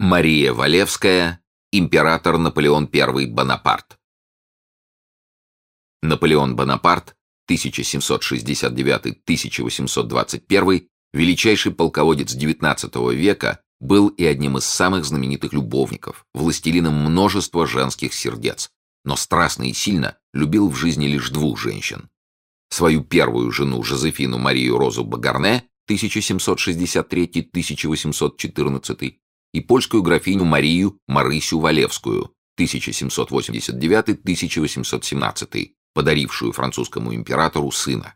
Мария Валевская, император Наполеон I Бонапарт. Наполеон Бонапарт, 1769-1821, величайший полководец XIX века, был и одним из самых знаменитых любовников, властелином множества женских сердец, но страстно и сильно любил в жизни лишь двух женщин. Свою первую жену Жозефину Марию Розу Багарне 1763-1814 и польскую графиню Марию Марысю Валевскую 1789-1817, подарившую французскому императору сына.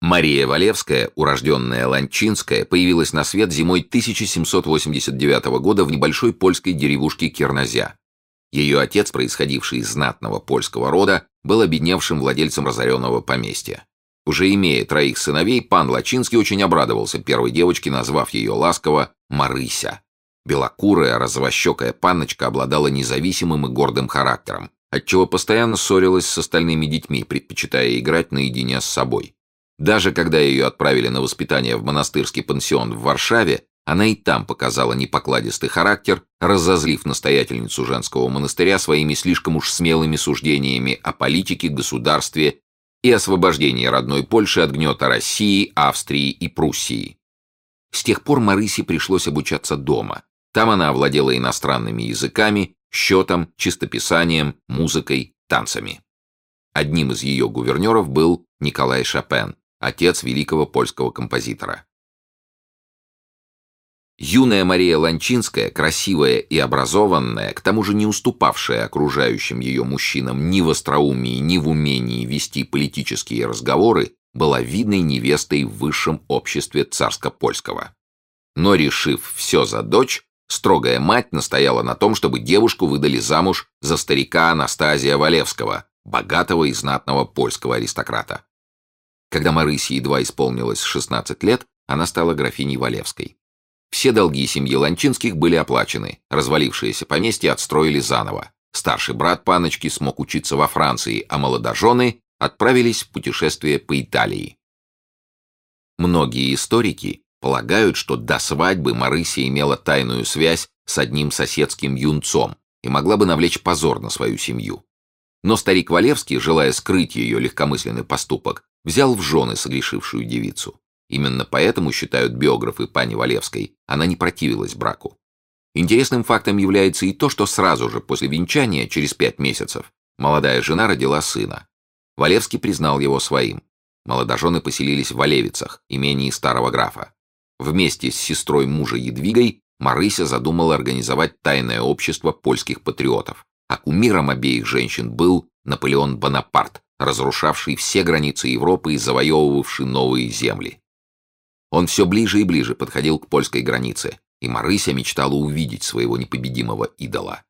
Мария Валевская, урожденная Ланчинская, появилась на свет зимой 1789 года в небольшой польской деревушке Кернозя. Ее отец, происходивший из знатного польского рода, был обедневшим владельцем разоренного поместья. Уже имея троих сыновей, пан Лачинский очень обрадовался первой девочке, назвав ее ласково Марыся. Белокурая, розовощекая панночка обладала независимым и гордым характером, отчего постоянно ссорилась с остальными детьми, предпочитая играть наедине с собой. Даже когда ее отправили на воспитание в монастырский пансион в Варшаве, она и там показала непокладистый характер, разозлив настоятельницу женского монастыря своими слишком уж смелыми суждениями о политике, государстве и освобождении родной Польши от гнета России, Австрии и Пруссии. С тех пор Марысе пришлось обучаться дома, там она овладела иностранными языками, счетом, чистописанием, музыкой, танцами. Одним из ее гувернеров был Николай Шопен, отец великого польского композитора. Юная Мария Ланчинская, красивая и образованная, к тому же не уступавшая окружающим ее мужчинам ни в остроумии, ни в умении вести политические разговоры, была видной невестой в высшем обществе царско-польского. Но, решив все за дочь, Строгая мать настояла на том, чтобы девушку выдали замуж за старика Анастазия Валевского, богатого и знатного польского аристократа. Когда Марысе едва исполнилось 16 лет, она стала графиней Валевской. Все долги семьи Ланчинских были оплачены, развалившиеся поместье отстроили заново. Старший брат паночки смог учиться во Франции, а молодожены отправились в путешествие по Италии. Многие историки Полагают, что до свадьбы Марыся имела тайную связь с одним соседским юнцом и могла бы навлечь позор на свою семью. Но старик Валевский, желая скрыть ее легкомысленный поступок, взял в жены согрешившую девицу. Именно поэтому, считают биографы пани Валевской, она не противилась браку. Интересным фактом является и то, что сразу же после венчания, через пять месяцев, молодая жена родила сына. Валевский признал его своим. Молодожены поселились в Валевицах, имении старого графа. Вместе с сестрой мужа Едвигой Марыся задумала организовать тайное общество польских патриотов, а кумиром обеих женщин был Наполеон Бонапарт, разрушавший все границы Европы и завоевывавший новые земли. Он все ближе и ближе подходил к польской границе, и Марыся мечтала увидеть своего непобедимого идола.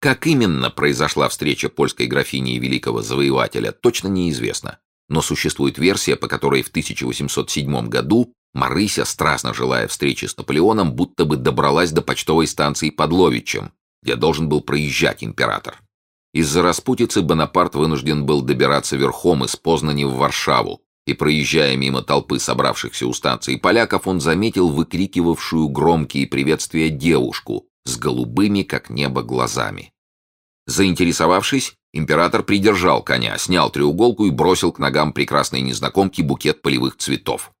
Как именно произошла встреча польской графини и великого завоевателя, точно неизвестно но существует версия, по которой в 1807 году Марыся, страстно желая встречи с Наполеоном, будто бы добралась до почтовой станции под Ловичем, где должен был проезжать император. Из-за распутицы Бонапарт вынужден был добираться верхом из Познани в Варшаву, и, проезжая мимо толпы собравшихся у станции поляков, он заметил выкрикивавшую громкие приветствия девушку с голубыми, как небо, глазами. Заинтересовавшись, Император придержал коня, снял треуголку и бросил к ногам прекрасной незнакомки букет полевых цветов.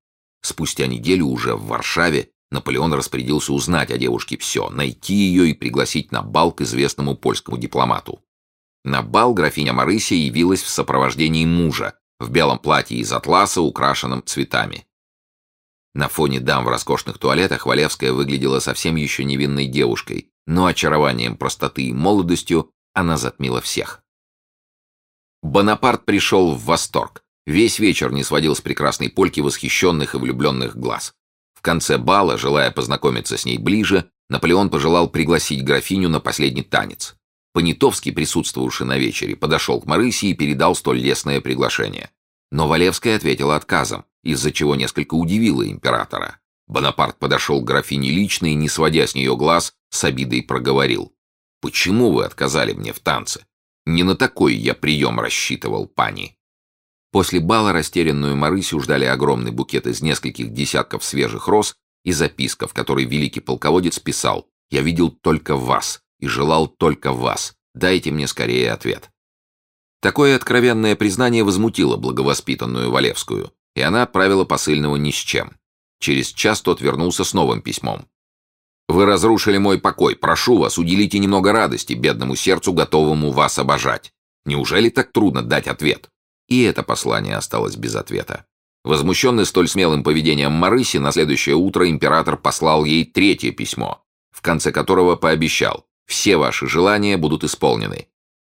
Спустя неделю уже в Варшаве Наполеон распорядился узнать о девушке все, найти ее и пригласить на бал к известному польскому дипломату. На бал графиня Марыся явилась в сопровождении мужа, в белом платье из атласа, украшенном цветами. На фоне дам в роскошных туалетах Валевская выглядела совсем еще невинной девушкой, но очарованием простоты и молодостью она затмила всех. Бонапарт пришел в восторг. Весь вечер не сводил с прекрасной польки восхищенных и влюбленных глаз. В конце бала, желая познакомиться с ней ближе, Наполеон пожелал пригласить графиню на последний танец. Понятовский, присутствовавший на вечере, подошел к Марысе и передал столь лестное приглашение. Но Валевская ответила отказом, из-за чего несколько удивила императора. Бонапарт подошел к графине лично и, не сводя с нее глаз, с обидой проговорил. «Почему вы отказали мне в танце? Не на такой я прием рассчитывал, пани. После бала растерянную Марысю ждали огромный букет из нескольких десятков свежих роз и записка, в которой великий полководец писал «Я видел только вас и желал только вас. Дайте мне скорее ответ». Такое откровенное признание возмутило благовоспитанную Валевскую, и она отправила посыльного ни с чем. Через час тот вернулся с новым письмом. «Вы разрушили мой покой. Прошу вас, уделите немного радости бедному сердцу, готовому вас обожать. Неужели так трудно дать ответ?» И это послание осталось без ответа. Возмущенный столь смелым поведением Марыси, на следующее утро император послал ей третье письмо, в конце которого пообещал «Все ваши желания будут исполнены.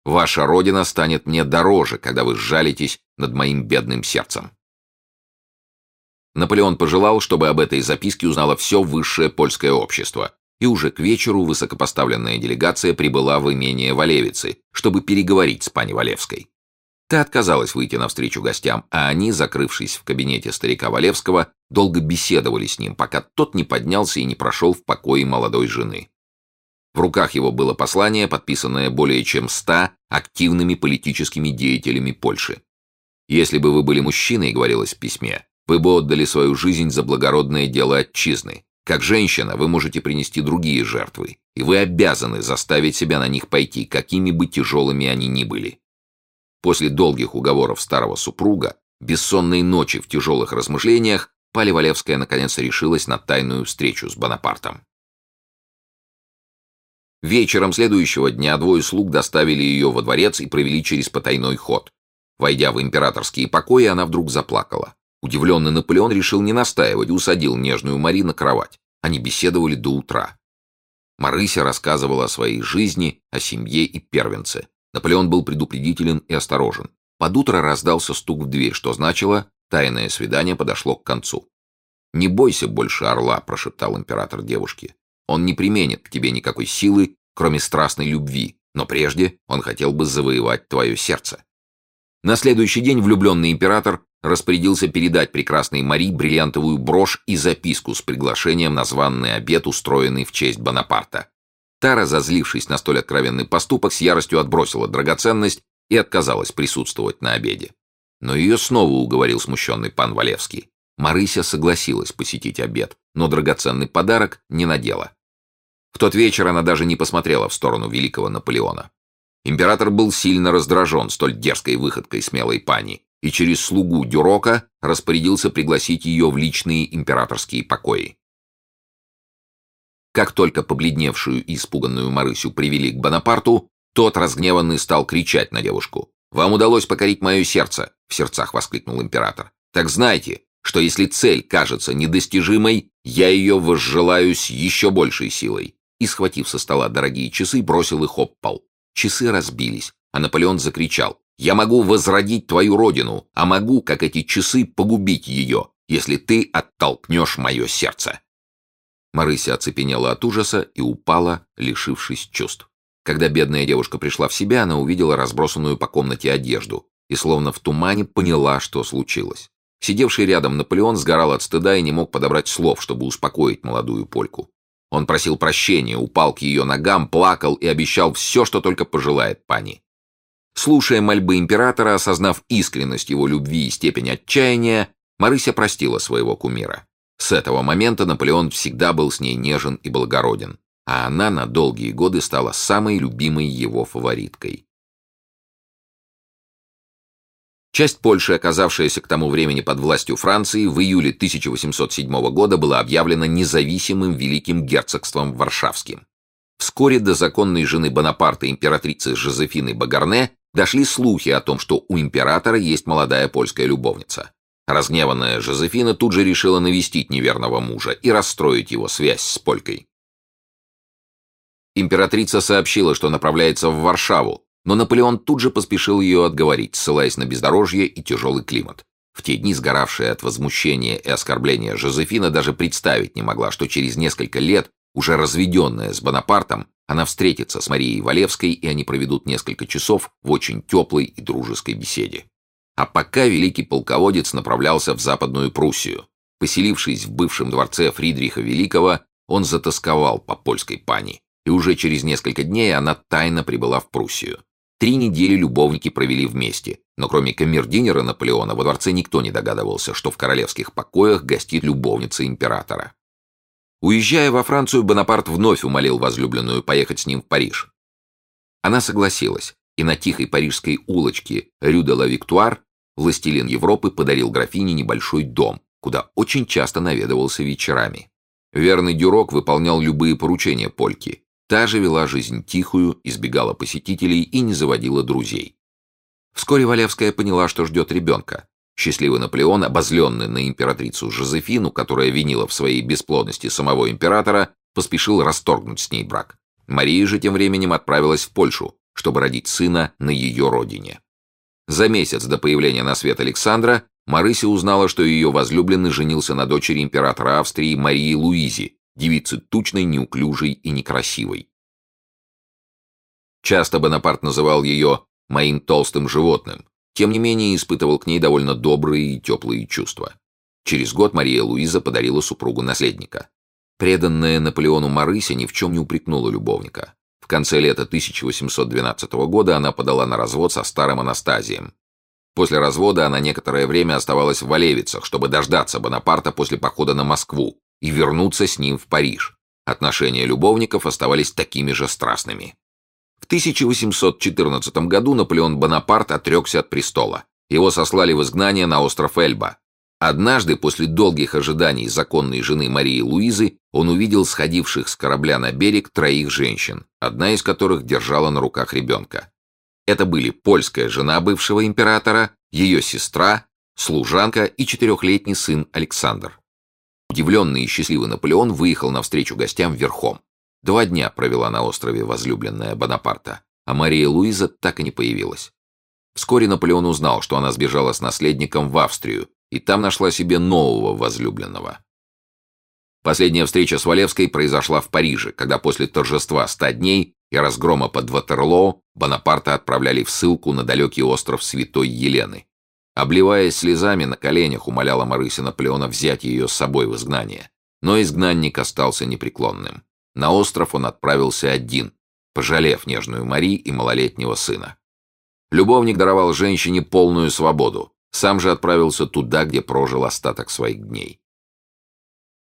Ваша родина станет мне дороже, когда вы сжалитесь над моим бедным сердцем». Наполеон пожелал, чтобы об этой записке узнало все высшее польское общество, и уже к вечеру высокопоставленная делегация прибыла в имение Валевицы, чтобы переговорить с пани Валевской. Та отказалась выйти навстречу гостям, а они, закрывшись в кабинете старика Валевского, долго беседовали с ним, пока тот не поднялся и не прошел в покое молодой жены. В руках его было послание, подписанное более чем ста активными политическими деятелями Польши. «Если бы вы были мужчиной», — говорилось в письме, вы бы отдали свою жизнь за благородное дело отчизны. Как женщина вы можете принести другие жертвы, и вы обязаны заставить себя на них пойти, какими бы тяжелыми они ни были. После долгих уговоров старого супруга, бессонной ночи в тяжелых размышлениях, Пали Валевская наконец решилась на тайную встречу с Бонапартом. Вечером следующего дня двое слуг доставили ее во дворец и провели через потайной ход. Войдя в императорские покои, она вдруг заплакала. Удивленный Наполеон решил не настаивать, усадил нежную Мари на кровать. Они беседовали до утра. Марыся рассказывала о своей жизни, о семье и первенце. Наполеон был предупредителен и осторожен. Под утро раздался стук в дверь, что значило, тайное свидание подошло к концу. «Не бойся больше орла», — прошептал император девушке. «Он не применит к тебе никакой силы, кроме страстной любви, но прежде он хотел бы завоевать твое сердце». На следующий день влюбленный император распорядился передать прекрасной Мари бриллиантовую брошь и записку с приглашением на званный обед, устроенный в честь Бонапарта. Та, разозлившись на столь откровенный поступок, с яростью отбросила драгоценность и отказалась присутствовать на обеде. Но ее снова уговорил смущенный пан Валевский. Марыся согласилась посетить обед, но драгоценный подарок не надела. В тот вечер она даже не посмотрела в сторону великого Наполеона. Император был сильно раздражен столь дерзкой выходкой смелой пани и через слугу Дюрока распорядился пригласить ее в личные императорские покои. Как только побледневшую и испуганную Марысю привели к Бонапарту, тот, разгневанный, стал кричать на девушку. «Вам удалось покорить мое сердце!» — в сердцах воскликнул император. «Так знайте, что если цель кажется недостижимой, я ее возжелаю с еще большей силой». И, схватив со стола дорогие часы, бросил их об пол. Часы разбились, а Наполеон закричал. Я могу возродить твою родину, а могу, как эти часы, погубить ее, если ты оттолкнешь мое сердце». Марыся оцепенела от ужаса и упала, лишившись чувств. Когда бедная девушка пришла в себя, она увидела разбросанную по комнате одежду и, словно в тумане, поняла, что случилось. Сидевший рядом Наполеон сгорал от стыда и не мог подобрать слов, чтобы успокоить молодую польку. Он просил прощения, упал к ее ногам, плакал и обещал все, что только пожелает пани. Слушая мольбы императора, осознав искренность его любви и степень отчаяния, Марыся простила своего кумира. С этого момента Наполеон всегда был с ней нежен и благороден, а она на долгие годы стала самой любимой его фавориткой. Часть Польши, оказавшаяся к тому времени под властью Франции, в июле 1807 года была объявлена независимым Великим Герцогством Варшавским. Вскоре до законной жены Бонапарта императрицы Жозефины Багарне дошли слухи о том, что у императора есть молодая польская любовница. Разгневанная Жозефина тут же решила навестить неверного мужа и расстроить его связь с полькой. Императрица сообщила, что направляется в Варшаву, но Наполеон тут же поспешил ее отговорить, ссылаясь на бездорожье и тяжелый климат. В те дни сгоравшая от возмущения и оскорбления Жозефина даже представить не могла, что через несколько лет, уже разведенная с Бонапартом, она встретится с Марией Валевской, и они проведут несколько часов в очень теплой и дружеской беседе. А пока великий полководец направлялся в Западную Пруссию. Поселившись в бывшем дворце Фридриха Великого, он затасковал по польской пани, и уже через несколько дней она тайно прибыла в Пруссию. Три недели любовники провели вместе, но кроме камердинера Наполеона во дворце никто не догадывался, что в королевских покоях гостит любовница императора. Уезжая во Францию, Бонапарт вновь умолил возлюбленную поехать с ним в Париж. Она согласилась, и на тихой парижской улочке Рю де ла Виктуар властелин Европы подарил графине небольшой дом, куда очень часто наведывался вечерами. Верный Дюрок выполнял любые поручения Польки. Та же вела жизнь тихую, избегала посетителей и не заводила друзей. Вскоре Валевская поняла, что ждет ребенка. Счастливый Наполеон, обозленный на императрицу Жозефину, которая винила в своей бесплодности самого императора, поспешил расторгнуть с ней брак. Мария же тем временем отправилась в Польшу, чтобы родить сына на ее родине. За месяц до появления на свет Александра Марыся узнала, что ее возлюбленный женился на дочери императора Австрии Марии Луизи, девице тучной, неуклюжей и некрасивой. Часто Бонапарт называл ее «моим толстым животным», тем не менее испытывал к ней довольно добрые и теплые чувства. Через год Мария Луиза подарила супругу наследника. Преданная Наполеону Марыся ни в чем не упрекнула любовника. В конце лета 1812 года она подала на развод со старым Анастазием. После развода она некоторое время оставалась в Валевицах, чтобы дождаться Бонапарта после похода на Москву и вернуться с ним в Париж. Отношения любовников оставались такими же страстными. В 1814 году Наполеон Бонапарт отрекся от престола. Его сослали в изгнание на остров Эльба. Однажды, после долгих ожиданий законной жены Марии Луизы, он увидел сходивших с корабля на берег троих женщин, одна из которых держала на руках ребенка. Это были польская жена бывшего императора, ее сестра, служанка и четырехлетний сын Александр. Удивленный и счастливый Наполеон выехал навстречу гостям верхом. Два дня провела на острове возлюбленная Бонапарта, а Мария Луиза так и не появилась. Вскоре Наполеон узнал, что она сбежала с наследником в Австрию, и там нашла себе нового возлюбленного. Последняя встреча с Валевской произошла в Париже, когда после торжества ста дней и разгрома под Ватерлоо Бонапарта отправляли в ссылку на далекий остров Святой Елены. Обливаясь слезами, на коленях умоляла Марыся Наполеона взять ее с собой в изгнание. Но изгнанник остался непреклонным. На остров он отправился один, пожалев нежную Мари и малолетнего сына. Любовник даровал женщине полную свободу, сам же отправился туда, где прожил остаток своих дней.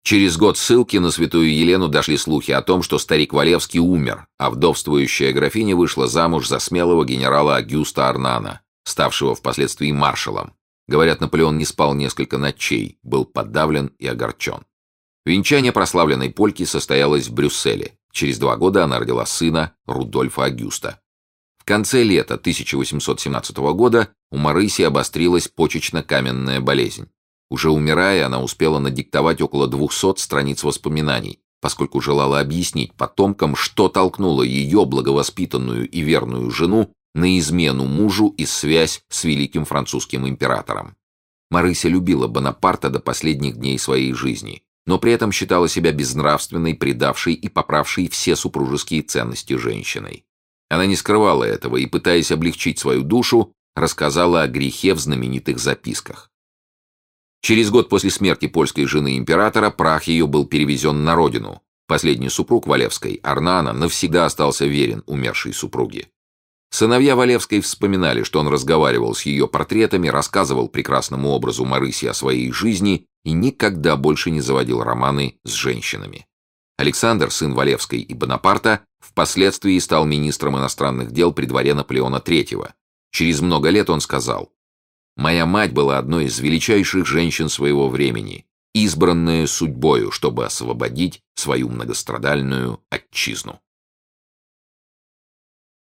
Через год ссылки на святую Елену дошли слухи о том, что старик Валевский умер, а вдовствующая графиня вышла замуж за смелого генерала Агюста Арнана, ставшего впоследствии маршалом. Говорят, Наполеон не спал несколько ночей, был подавлен и огорчен. Венчание прославленной польки состоялось в Брюсселе. Через два года она родила сына Рудольфа Агюста. В конце лета 1817 года у Марыси обострилась почечно-каменная болезнь. Уже умирая, она успела надиктовать около 200 страниц воспоминаний, поскольку желала объяснить потомкам, что толкнуло ее благовоспитанную и верную жену на измену мужу и связь с великим французским императором. Марыся любила Бонапарта до последних дней своей жизни, но при этом считала себя безнравственной, предавшей и поправшей все супружеские ценности женщиной. Она не скрывала этого и, пытаясь облегчить свою душу, рассказала о грехе в знаменитых записках. Через год после смерти польской жены императора прах ее был перевезен на родину. Последний супруг Валевской, Арнана, навсегда остался верен умершей супруге. Сыновья Валевской вспоминали, что он разговаривал с ее портретами, рассказывал прекрасному образу Марыси о своей жизни и никогда больше не заводил романы с женщинами. Александр, сын Валевской и Бонапарта, впоследствии стал министром иностранных дел при дворе Наполеона III. Через много лет он сказал, «Моя мать была одной из величайших женщин своего времени, избранная судьбою, чтобы освободить свою многострадальную отчизну».